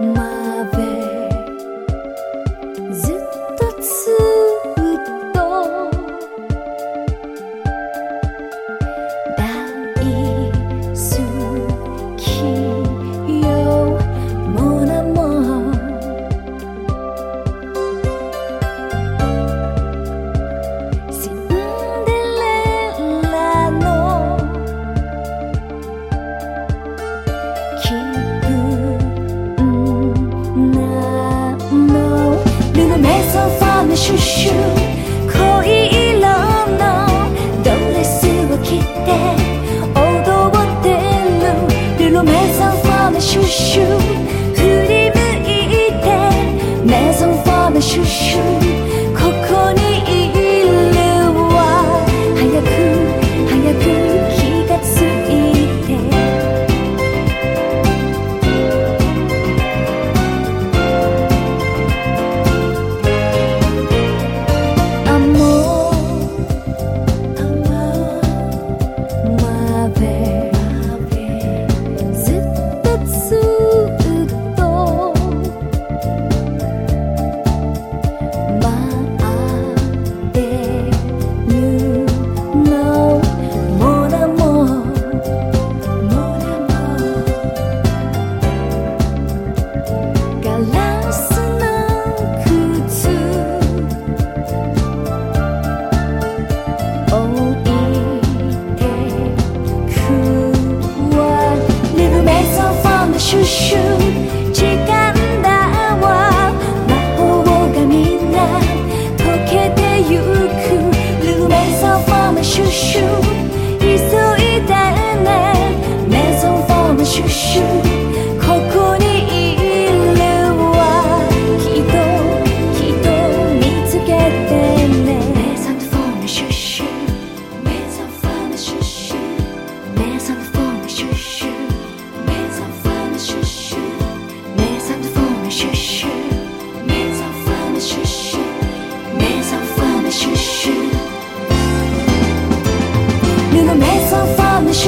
My 只是可以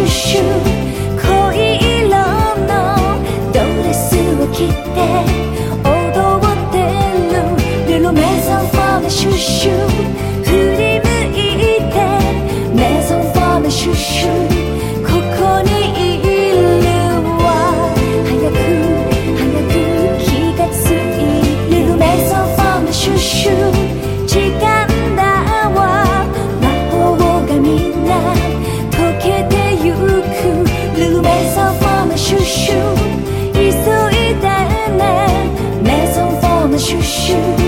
シュシュい色のドレスを着て踊ってる Little シュッシュふりむいて Maison シュッシュここにいるわやく早くきがつい Little シュッシュ是。